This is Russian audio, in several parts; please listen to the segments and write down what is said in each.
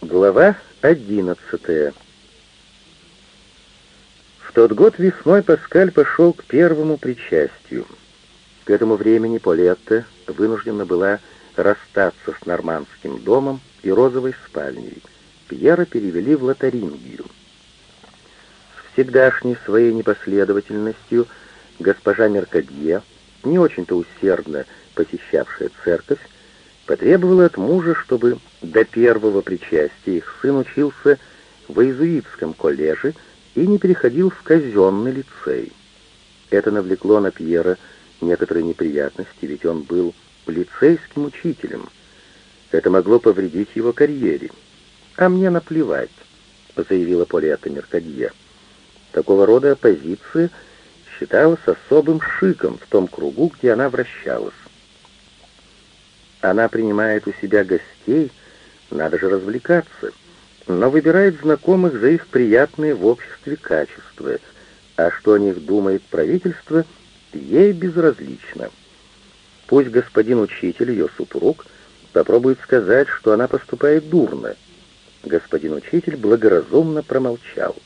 Глава одиннадцатая. В тот год весной Паскаль пошел к первому причастию. К этому времени Полетта вынуждена была расстаться с нормандским домом и розовой спальней. Пьера перевели в Лотарингию. С всегдашней своей непоследовательностью госпожа Меркадье, не очень-то усердно посещавшая церковь, потребовала от мужа, чтобы до первого причастия их сын учился в иезуитском коллеже и не переходил в казенный лицей. Это навлекло на Пьера некоторые неприятности, ведь он был лицейским учителем. Это могло повредить его карьере. «А мне наплевать», — заявила Полета Меркадье. Такого рода оппозиция считалась особым шиком в том кругу, где она вращалась. Она принимает у себя гостей, надо же развлекаться, но выбирает знакомых за их приятные в обществе качества, а что о них думает правительство, ей безразлично. Пусть господин учитель, ее супруг, попробует сказать, что она поступает дурно. Господин учитель благоразумно промолчал.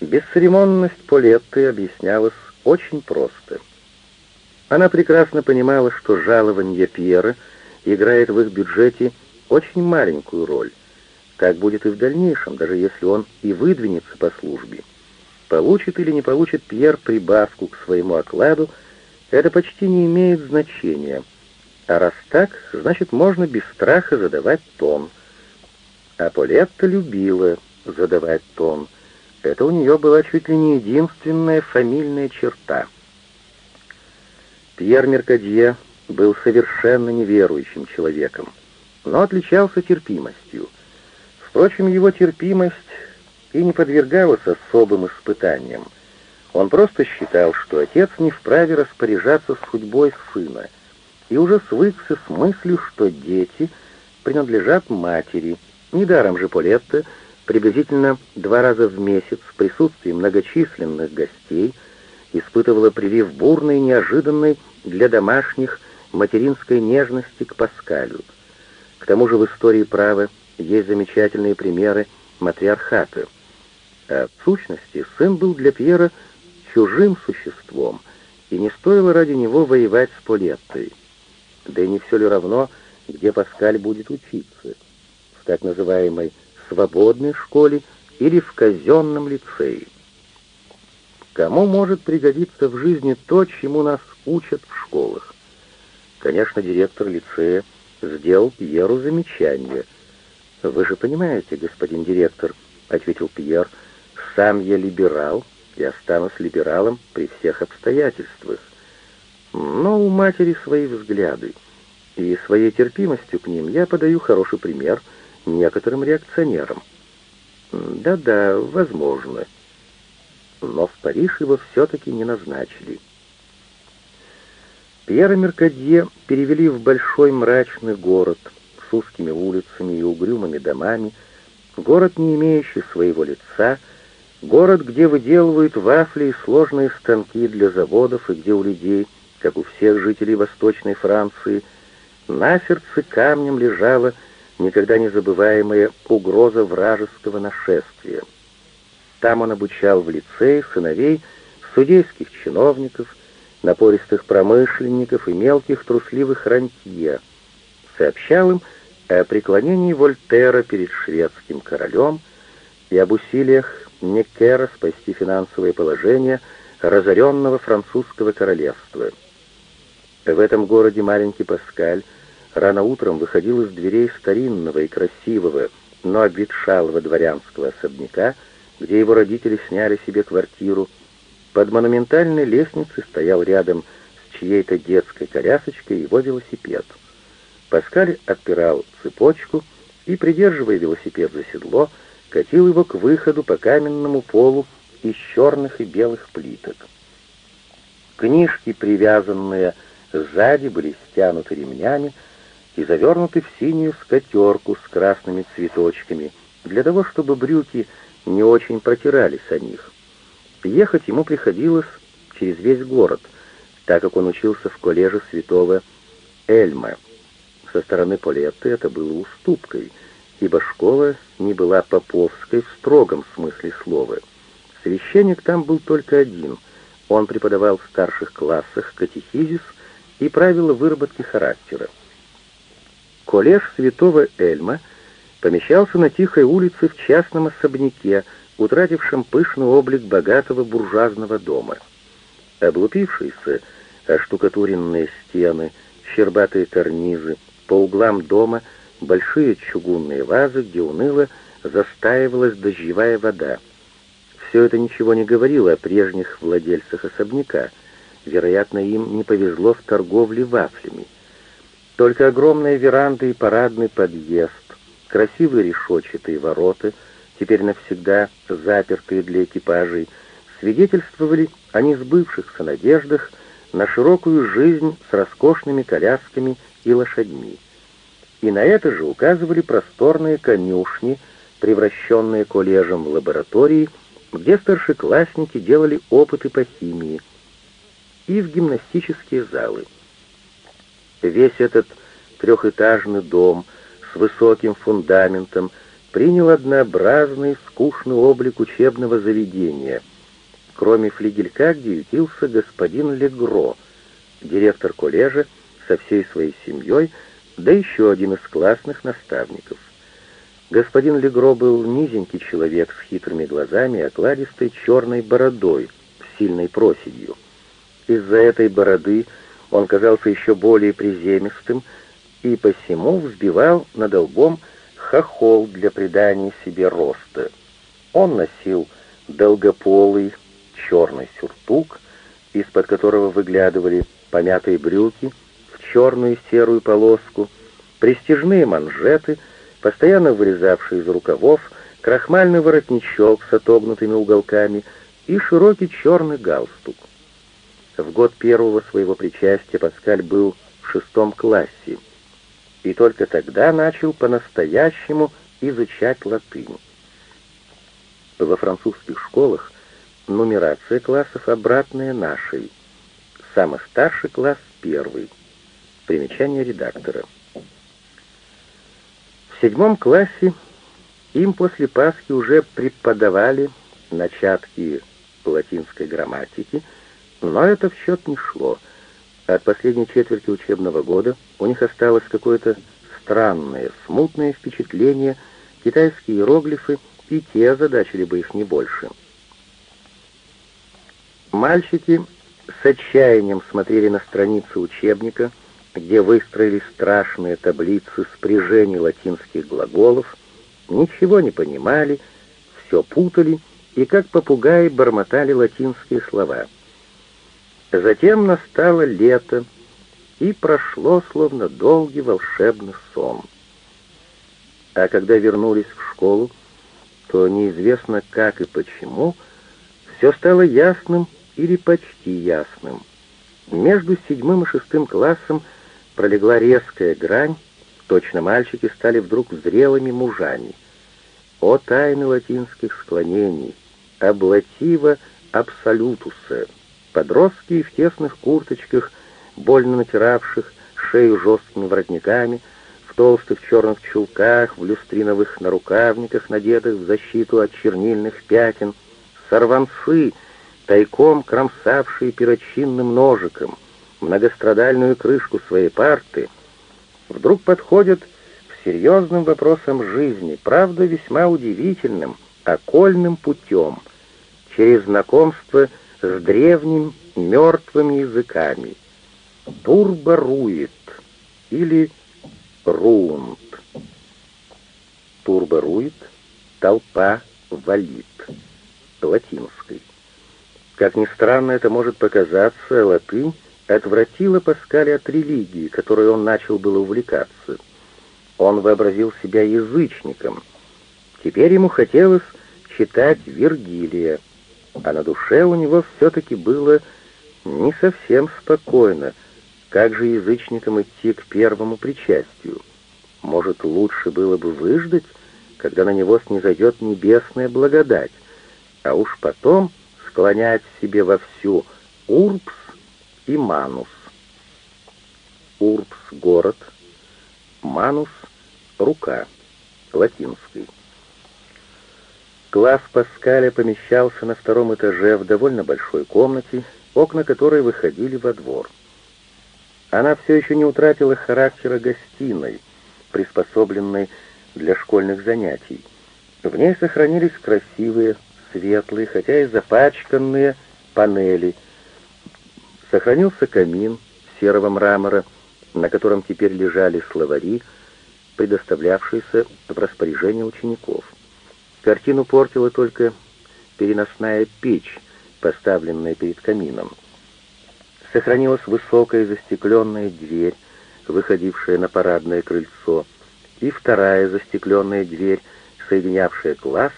Бесцеремонность Полетты объяснялась очень просто. Она прекрасно понимала, что жалование Пьера играет в их бюджете очень маленькую роль. Так будет и в дальнейшем, даже если он и выдвинется по службе. Получит или не получит Пьер прибавку к своему окладу, это почти не имеет значения. А раз так, значит, можно без страха задавать тон. А Полетта любила задавать тон. Это у нее была чуть ли не единственная фамильная черта — Пьер Меркадье был совершенно неверующим человеком, но отличался терпимостью. Впрочем, его терпимость и не подвергалась особым испытаниям. Он просто считал, что отец не вправе распоряжаться судьбой сына, и уже свыкся с мыслью, что дети принадлежат матери. Недаром же Полетта приблизительно два раза в месяц в присутствии многочисленных гостей испытывала прилив бурной, неожиданной для домашних материнской нежности к Паскалю. К тому же в истории права есть замечательные примеры матриархата. А в сущности, сын был для Пьера чужим существом, и не стоило ради него воевать с Полеттой. Да и не все ли равно, где Паскаль будет учиться, в так называемой «свободной школе» или в казенном лицее. Кому может пригодиться в жизни то, чему нас учат в школах? Конечно, директор лицея сделал Пьеру замечание. «Вы же понимаете, господин директор», — ответил Пьер, — «сам я либерал и останусь либералом при всех обстоятельствах. Но у матери свои взгляды, и своей терпимостью к ним я подаю хороший пример некоторым реакционерам». «Да-да, возможно», — но в Париж его все-таки не назначили. Пьера Меркадье перевели в большой мрачный город с узкими улицами и угрюмыми домами, город, не имеющий своего лица, город, где выделывают вафли и сложные станки для заводов и где у людей, как у всех жителей Восточной Франции, на сердце камнем лежала никогда не забываемая угроза вражеского нашествия. Там он обучал в лицее сыновей судейских чиновников, напористых промышленников и мелких трусливых рантье, сообщал им о преклонении Вольтера перед шведским королем и об усилиях Некера спасти финансовое положение разоренного французского королевства. В этом городе маленький Паскаль рано утром выходил из дверей старинного и красивого, но обветшалого дворянского особняка, где его родители сняли себе квартиру. Под монументальной лестницей стоял рядом с чьей-то детской колясочкой его велосипед. Паскаль отпирал цепочку и, придерживая велосипед за седло, катил его к выходу по каменному полу из черных и белых плиток. Книжки, привязанные сзади, были стянуты ремнями и завернуты в синюю скатерку с красными цветочками, для того, чтобы брюки не очень протирались о них. Ехать ему приходилось через весь город, так как он учился в коллеже святого Эльма. Со стороны Полетты это было уступкой, ибо школа не была поповской в строгом смысле слова. Священник там был только один. Он преподавал в старших классах катехизис и правила выработки характера. Коллеж святого Эльма помещался на тихой улице в частном особняке, утратившем пышный облик богатого буржуазного дома. Облупившиеся, оштукатуренные стены, щербатые карнизы, по углам дома большие чугунные вазы, где уныло застаивалась дождевая вода. Все это ничего не говорило о прежних владельцах особняка. Вероятно, им не повезло в торговле вафлями. Только огромная веранда и парадный подъезд, красивые решетчатые ворота, теперь навсегда запертые для экипажей, свидетельствовали о несбывшихся надеждах на широкую жизнь с роскошными колясками и лошадьми. И на это же указывали просторные конюшни, превращенные коллежем в лаборатории, где старшеклассники делали опыты по химии, и в гимнастические залы. Весь этот трехэтажный дом с высоким фундаментом принял однообразный, скучный облик учебного заведения. Кроме флигелька, где ютился господин Легро, директор коллежа со всей своей семьей, да еще один из классных наставников. Господин Легро был низенький человек с хитрыми глазами и окладистой черной бородой с сильной проседью. Из-за этой бороды он казался еще более приземистым и посему взбивал над лбом хохол для придания себе роста. Он носил долгополый черный сюртук, из-под которого выглядывали помятые брюки в черную серую полоску, престижные манжеты, постоянно вырезавшие из рукавов, крахмальный воротничок с отогнутыми уголками и широкий черный галстук. В год первого своего причастия Паскаль был в шестом классе, и только тогда начал по-настоящему изучать латынь. Во французских школах нумерация классов обратная нашей. Самый старший класс — первый. Примечание редактора. В седьмом классе им после Пасхи уже преподавали начатки латинской грамматики, но это в счет не шло. От последней четверти учебного года у них осталось какое-то странное, смутное впечатление, китайские иероглифы и те озадачили бы их не больше. Мальчики с отчаянием смотрели на страницы учебника — где выстроились страшные таблицы спряжений латинских глаголов, ничего не понимали, все путали и как попугаи бормотали латинские слова. Затем настало лето, и прошло словно долгий волшебный сон. А когда вернулись в школу, то неизвестно как и почему, все стало ясным или почти ясным. Между седьмым и шестым классом пролегла резкая грань, точно мальчики стали вдруг зрелыми мужами. О тайны латинских склонений, облатива абсолютуса, подростки в тесных курточках, больно натиравших шею жесткими воротниками, в толстых черных чулках, в люстриновых нарукавниках, надетых в защиту от чернильных пятен, сорванцы, тайком кромсавшие перочинным ножиком — многострадальную крышку своей парты, вдруг подходят к серьезным вопросам жизни, правда весьма удивительным, окольным путем, через знакомство с древним мертвыми языками. Турборует или рунт. Турборует — толпа валит, латинской. Как ни странно это может показаться, латынь отвратило Паскаля от религии, которой он начал было увлекаться. Он вообразил себя язычником. Теперь ему хотелось читать Вергилия, а на душе у него все-таки было не совсем спокойно. Как же язычникам идти к первому причастию? Может, лучше было бы выждать, когда на него снизойдет небесная благодать, а уж потом склонять себе вовсю «Урбс и Манус. Урбс — город, Манус — рука. латинской. Класс Паскаля помещался на втором этаже в довольно большой комнате, окна которой выходили во двор. Она все еще не утратила характера гостиной, приспособленной для школьных занятий. В ней сохранились красивые, светлые, хотя и запачканные панели. Сохранился камин серого мрамора, на котором теперь лежали словари, предоставлявшиеся в распоряжение учеников. Картину портила только переносная печь, поставленная перед камином. Сохранилась высокая застекленная дверь, выходившая на парадное крыльцо, и вторая застекленная дверь, соединявшая класс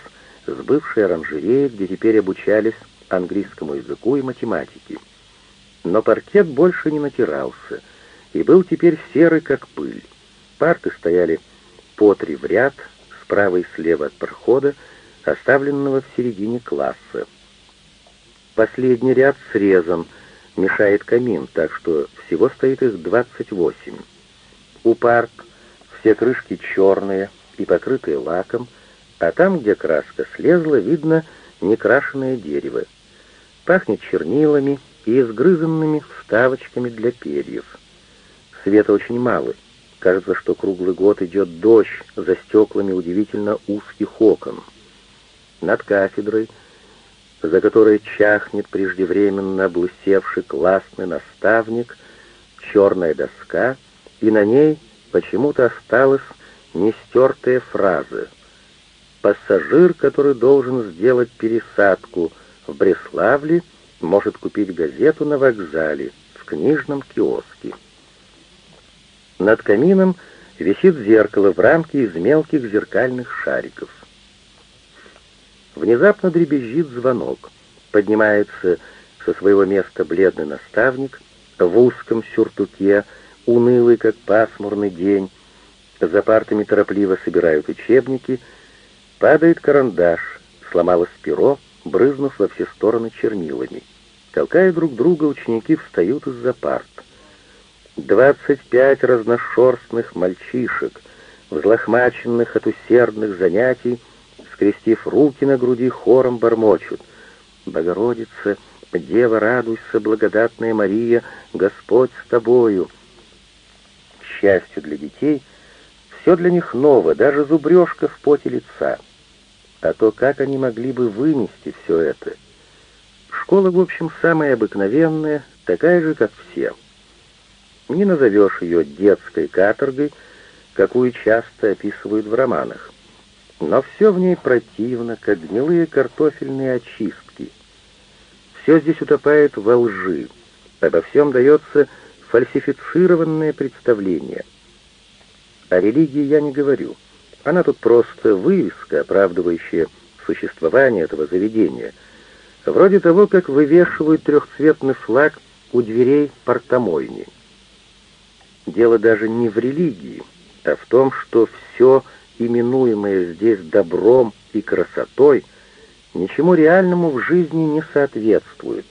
с бывшей оранжереей, где теперь обучались английскому языку и математике. Но паркет больше не натирался и был теперь серый, как пыль. Парты стояли по три в ряд, справа и слева от прохода, оставленного в середине класса. Последний ряд срезан, мешает камин, так что всего стоит их 28. У парт все крышки черные и покрытые лаком, а там, где краска слезла, видно некрашенное дерево. Пахнет чернилами и изгрызанными вставочками для перьев. Света очень мало. Кажется, что круглый год идет дождь за стеклами удивительно узких окон. Над кафедрой, за которой чахнет преждевременно облысевший классный наставник, черная доска, и на ней почему-то осталась нестертая фраза «Пассажир, который должен сделать пересадку в Бреславле, может купить газету на вокзале, в книжном киоске». Над камином висит зеркало в рамке из мелких зеркальных шариков. Внезапно дребезжит звонок. Поднимается со своего места бледный наставник в узком сюртуке, унылый, как пасмурный день. За партами торопливо собирают учебники. Падает карандаш, сломалось перо, брызнув во все стороны чернилами. Толкая друг друга, ученики встают из-за парт. Двадцать пять разношерстных мальчишек, взлохмаченных от усердных занятий, скрестив руки на груди, хором бормочут. «Богородица, Дева, радуйся, благодатная Мария, Господь с тобою!» К счастью для детей, все для них ново, даже зубрежка в поте лица. А то как они могли бы вынести все это? Школа, в общем, самая обыкновенная, такая же, как все. Не назовешь ее детской каторгой, какую часто описывают в романах. Но все в ней противно, как гнилые картофельные очистки. Все здесь утопает во лжи, обо всем дается фальсифицированное представление. О религии я не говорю. Она тут просто вывеска, оправдывающая существование этого заведения. Вроде того, как вывешивают трехцветный флаг у дверей портомойни. Дело даже не в религии, а в том, что все, именуемое здесь добром и красотой, ничему реальному в жизни не соответствует.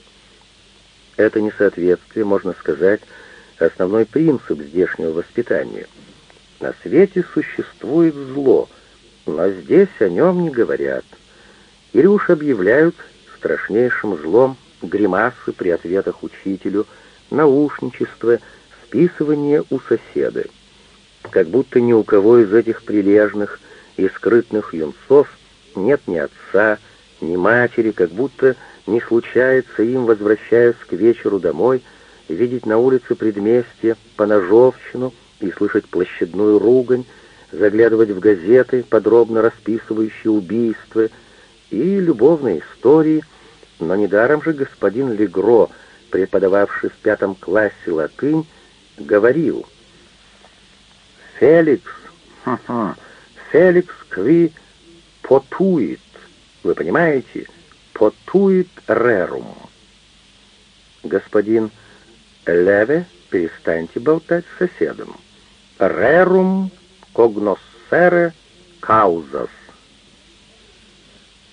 Это несоответствие, можно сказать, основной принцип здешнего воспитания. На свете существует зло, но здесь о нем не говорят. Или уж объявляют страшнейшим злом гримасы при ответах учителю, наушничество — списывание у соседа. Как будто ни у кого из этих прилежных и скрытных юнцов нет ни отца, ни матери, как будто не случается им, возвращаясь к вечеру домой, видеть на улице предместье поножовщину и слышать площадную ругань, заглядывать в газеты, подробно расписывающие убийства, и любовные истории, но недаром же господин Легро, преподававший в пятом классе латынь, говорил. «Феликс, Феликс кви потуит». Вы понимаете? Потуит рерум. Господин Леве, перестаньте болтать с соседом. Рерум когносере каузас.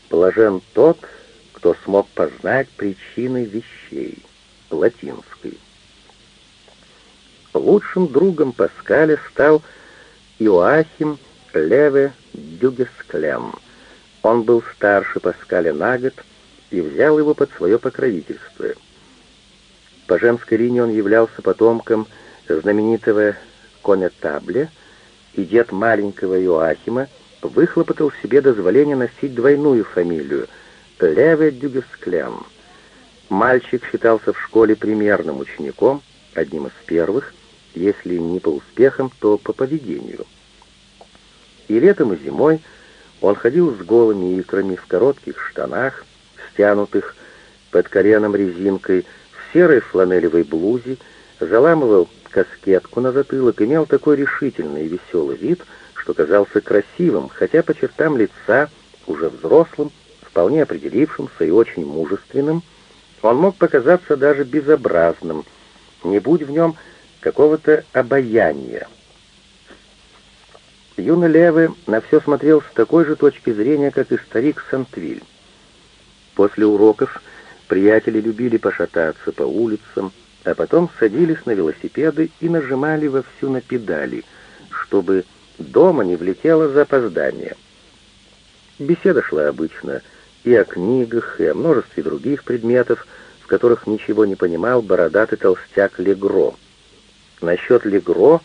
Блажен тот, кто смог познать причины вещей. Латинский. Лучшим другом Паскаля стал Иоахим Леве Дюгесклем. Он был старше Паскаля на год и взял его под свое покровительство. По женской линии он являлся потомком знаменитого Конетабле, и дед маленького Иоахима выхлопотал себе дозволение носить двойную фамилию — Леве Дюгесклем. Мальчик считался в школе примерным учеником, одним из первых, если не по успехам, то по поведению. И летом, и зимой он ходил с голыми икрами в коротких штанах, стянутых под коленом резинкой, в серой фланелевой блузе, заламывал каскетку на затылок, имел такой решительный и веселый вид, что казался красивым, хотя по чертам лица, уже взрослым, вполне определившимся и очень мужественным, он мог показаться даже безобразным, не будь в нем какого-то обаяния. Юный Левы на все смотрел с такой же точки зрения, как и старик Сантвиль. После уроков приятели любили пошататься по улицам, а потом садились на велосипеды и нажимали вовсю на педали, чтобы дома не влетело запоздание. Беседа шла обычно и о книгах, и о множестве других предметов, в которых ничего не понимал бородатый толстяк Легро. Насчет Легро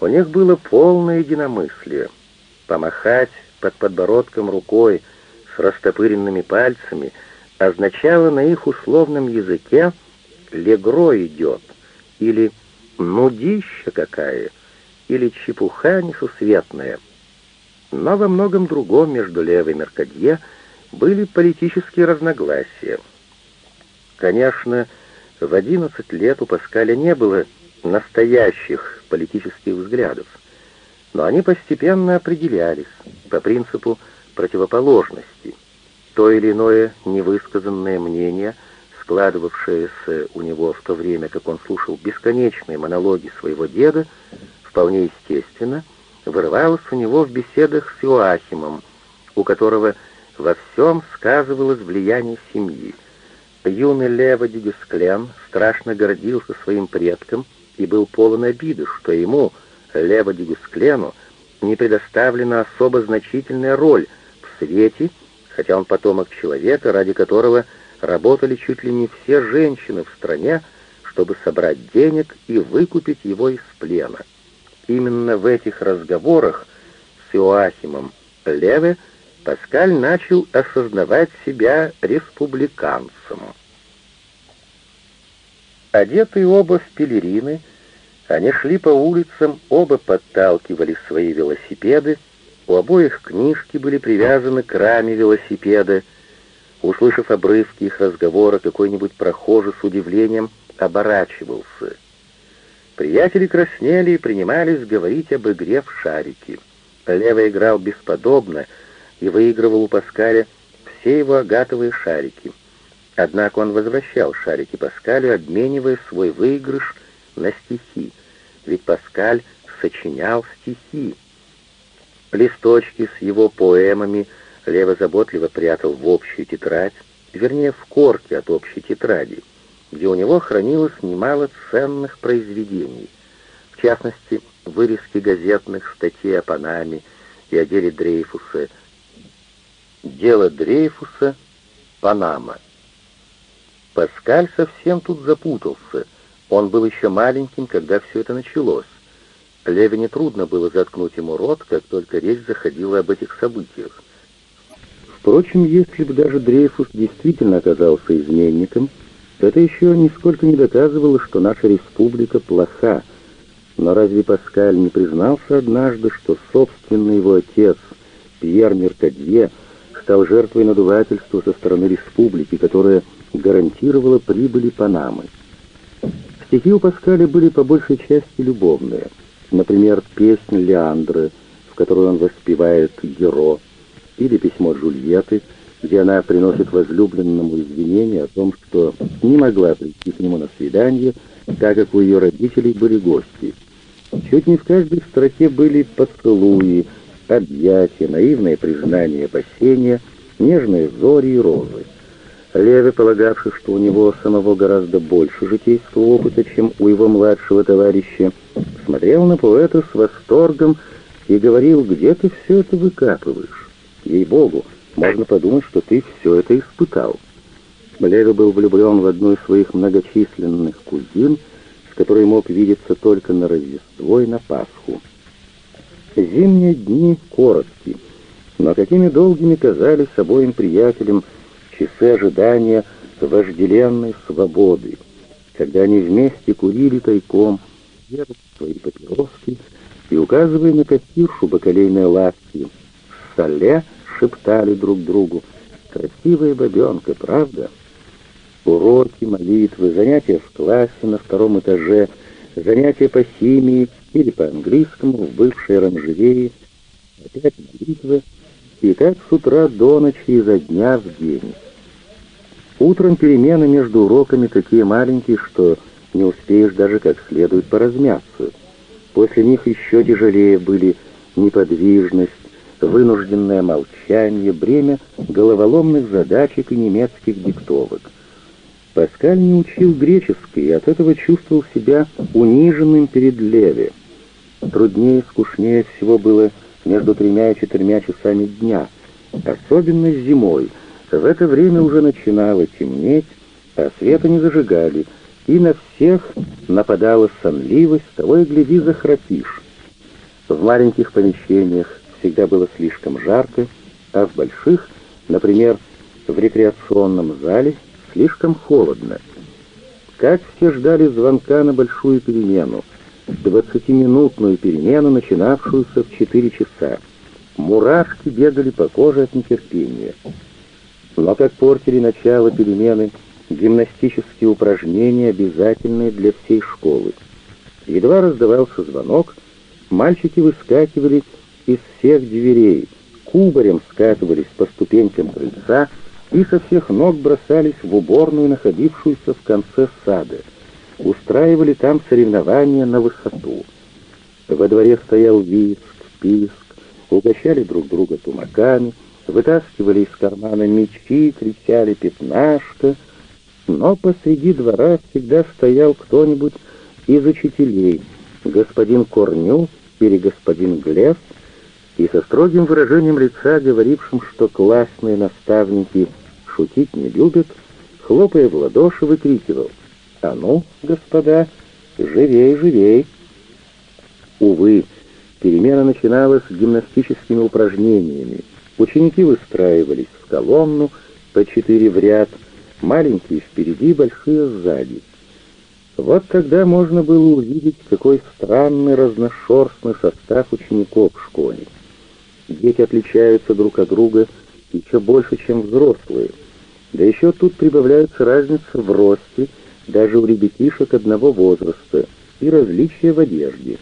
у них было полное единомыслие. Помахать под подбородком рукой с растопыренными пальцами означало на их условном языке «легро идет» или «нудища какая» или «чепуха несусветная». Но во многом другом между Левой и Меркадье были политические разногласия. Конечно, в одиннадцать лет у Паскаля не было настоящих политических взглядов, но они постепенно определялись по принципу противоположности. То или иное невысказанное мнение, складывавшееся у него в то время, как он слушал бесконечные монологи своего деда, вполне естественно, вырывалось у него в беседах с Иоахимом, у которого во всем сказывалось влияние семьи. Юный Лева Дюгесклен страшно гордился своим предком и был полон обиды, что ему, Лева Дюгесклену, не предоставлена особо значительная роль в свете, хотя он потомок человека, ради которого работали чуть ли не все женщины в стране, чтобы собрать денег и выкупить его из плена. Именно в этих разговорах с Иоахимом Леве Паскаль начал осознавать себя республиканцем. Одетые оба в пелерины, они шли по улицам, оба подталкивали свои велосипеды, у обоих книжки были привязаны к раме велосипеда. Услышав обрывки их разговора, какой-нибудь прохожий с удивлением оборачивался. Приятели краснели и принимались говорить об игре в шарики. Лева играл бесподобно и выигрывал у Паскаля все его агатовые шарики — Однако он возвращал шарики Паскалю, обменивая свой выигрыш на стихи, ведь Паскаль сочинял стихи. Листочки с его поэмами Лева заботливо прятал в общую тетрадь, вернее, в корке от общей тетради, где у него хранилось немало ценных произведений, в частности, вырезки газетных статей о Панаме и о деле Дрейфуса. Дело Дрейфуса «Панама». Паскаль совсем тут запутался. Он был еще маленьким, когда все это началось. Леве нетрудно было заткнуть ему рот, как только речь заходила об этих событиях. Впрочем, если бы даже Дрейфус действительно оказался изменником, это еще нисколько не доказывало, что наша республика плоха. Но разве Паскаль не признался однажды, что собственный его отец, Пьер Меркадье, стал жертвой надувательства со стороны республики, которая гарантировала прибыли Панамы. Стихи у Паскаля были по большей части любовные. Например, песня Леандры, в которой он воспевает Геро, или письмо Джульетты, где она приносит возлюбленному извинения о том, что не могла прийти к нему на свидание, так как у ее родителей были гости. Чуть не в каждой строке были поцелуи, объятия, наивное признание опасения, нежные зори и розы. Леви, полагавший, что у него самого гораздо больше житейского опыта, чем у его младшего товарища, смотрел на поэта с восторгом и говорил, где ты все это выкапываешь. Ей-богу, можно подумать, что ты все это испытал. Леви был влюблен в одну из своих многочисленных кузин, с которой мог видеться только на Рождество и на Пасху. Зимние дни короткие, но какими долгими казались обоим приятелям часы ожидания вожделенной свободы, когда они вместе курили тайком, свои папироски и, указывая на кассиршу бакалейной лавки, соле шептали друг другу «Красивая бабенка, правда?» Уроки, молитвы, занятия в классе на втором этаже, занятия по химии или по английскому в бывшей оранжерее, опять молитвы, и так с утра до ночи изо дня в день. Утром перемены между уроками такие маленькие, что не успеешь даже как следует поразмяться. После них еще тяжелее были неподвижность, вынужденное молчание, бремя головоломных задачек и немецких диктовок. Паскаль не учил греческий и от этого чувствовал себя униженным перед Леви. Труднее и скучнее всего было между тремя и четырьмя часами дня, особенно зимой. В это время уже начинало темнеть, а света не зажигали, и на всех нападала сонливость, того и гляди захрапишь. В маленьких помещениях всегда было слишком жарко, а в больших, например, в рекреационном зале, слишком холодно. Как все ждали звонка на большую перемену, двадцатиминутную перемену, начинавшуюся в четыре часа. Мурашки бегали по коже от нетерпения. Но как портили начало перемены гимнастические упражнения, обязательные для всей школы. Едва раздавался звонок, мальчики выскакивали из всех дверей, кубарем скатывались по ступенькам крыльца, и со всех ног бросались в уборную, находившуюся в конце сада. Устраивали там соревнования на высоту. Во дворе стоял виск, писк, угощали друг друга тумаками, вытаскивали из кармана мечи, кричали «пятнашка», но посреди двора всегда стоял кто-нибудь из учителей, господин Корню или господин Глес, и со строгим выражением лица, говорившим, что классные наставники шутить не любят, хлопая в ладоши, выкрикивал «А ну, господа, живей, живей!» Увы, перемена начиналась с гимнастическими упражнениями. Ученики выстраивались в колонну по четыре в ряд, маленькие впереди, большие сзади. Вот тогда можно было увидеть, какой странный разношерстный состав учеников в школе. Дети отличаются друг от друга еще больше, чем взрослые. Да еще тут прибавляется разница в росте, даже у ребятишек одного возраста, и различия в одежде.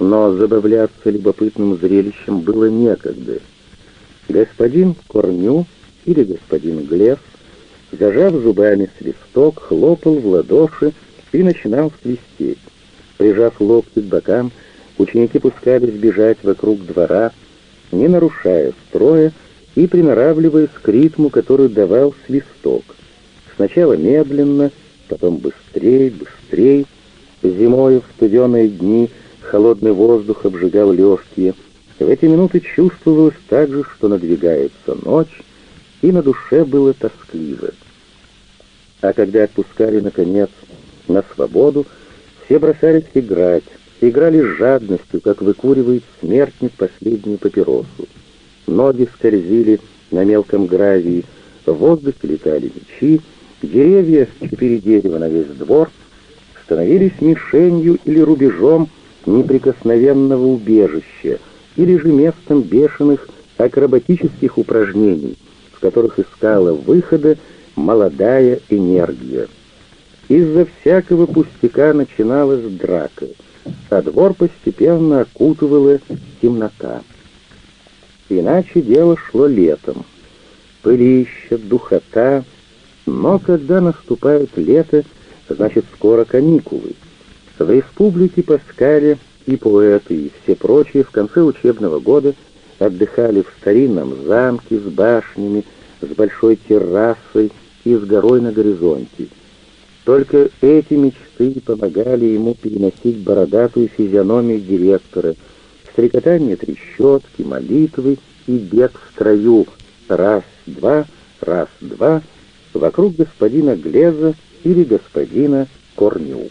Но забавляться любопытным зрелищем было некогда. Господин Корню или господин Глеф, зажав зубами свисток, хлопал в ладоши и начинал свистеть. Прижав локти к бокам, Ученики пускались бежать вокруг двора, не нарушая строя и приноравливаясь к ритму, который давал свисток. Сначала медленно, потом быстрее, быстрее. Зимой в студеные дни холодный воздух обжигал легкие. В эти минуты чувствовалось также, что надвигается ночь, и на душе было тоскливо. А когда отпускали, наконец, на свободу, все бросались играть, играли с жадностью, как выкуривает смертник последнюю папиросу. Ноги скользили на мелком гравии, в воздухе летали мечи, деревья, четыре дерева на весь двор, становились мишенью или рубежом неприкосновенного убежища, или же местом бешеных акробатических упражнений, в которых искала выхода молодая энергия. Из-за всякого пустяка начиналась драка — а двор постепенно окутывала темнота. Иначе дело шло летом. Пылища, духота. Но когда наступает лето, значит скоро каникулы. В республике Паскале и поэты, и все прочие в конце учебного года отдыхали в старинном замке с башнями, с большой террасой и с горой на горизонте. Только эти мечты помогали ему переносить бородатую физиономию директора, стрекотание трещотки, молитвы и бег в строю. Раз-два, раз-два, вокруг господина Глеза или господина Корню.